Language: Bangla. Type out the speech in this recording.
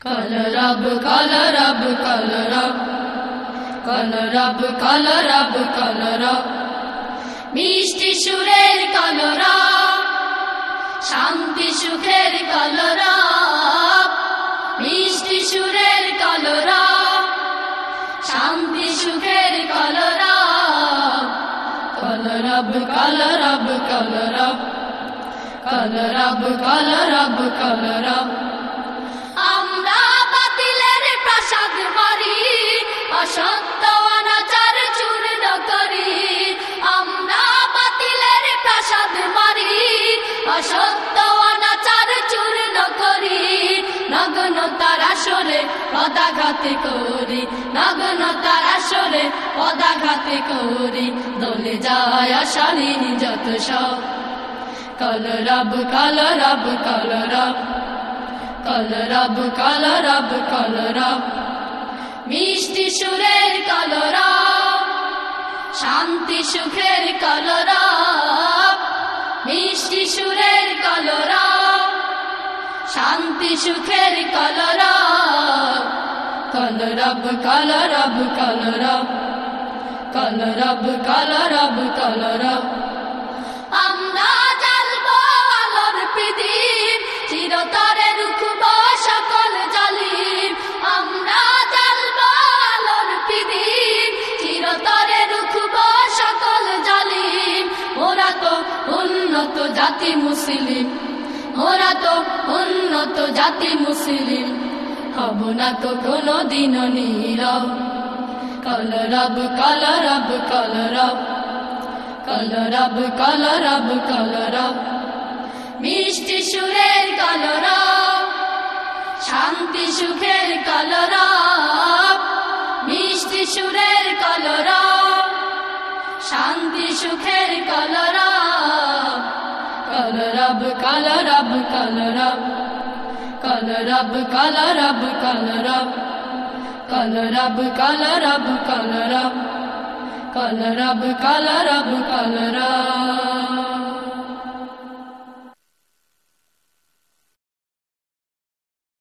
কলরব কলরব কলরব কলরব কলরব কলরব মিষ্টি সুরের কলরব শান্তি সুখের কলরব মিষ্টি সুরের কলরব শান্তি সুখের কলরব কলরব কলরব কলরব কলরব কলরব কলরব পদাঘাতে করি নগ্ন তার আসরে পদাঘাতে করি। দলে যায় অশালীন যত সব। কল রব কল রব কল রব কল রব কল রব কল রব মিষ্টি সুরের কল রব শান্তি সুখের কল রব মিষ্টি সুরের কল রব শান্তি সুখের কল রব কল রব কল রব কল রব। কল রব কল রব কল রব। আমরা জ্বালবো আলোর প্রদীপ চিরতরে রুখব সকল জালিম আমরা জ্বালবো আলোর প্রদীপ চিরতরে রুখব সকল জালিম ওরা তো উন্নত জাতি মুসলিম। ওরা তো উন্নত জাতি মুসলিম। হব না তো কোনো দিন নীরব কলরব কলরব কলরব কলরব কলরব কলরব মিষ্টি সুরের কলরব শান্তি সুখের কলরব মিষ্টি সুরের কলরব শান্তি সুখের কলরব কলরব কলরব কলরব কল রব কল রব কল রব কল রব কল রব কল রব কল রব কল রব কল রব কল রব কল রব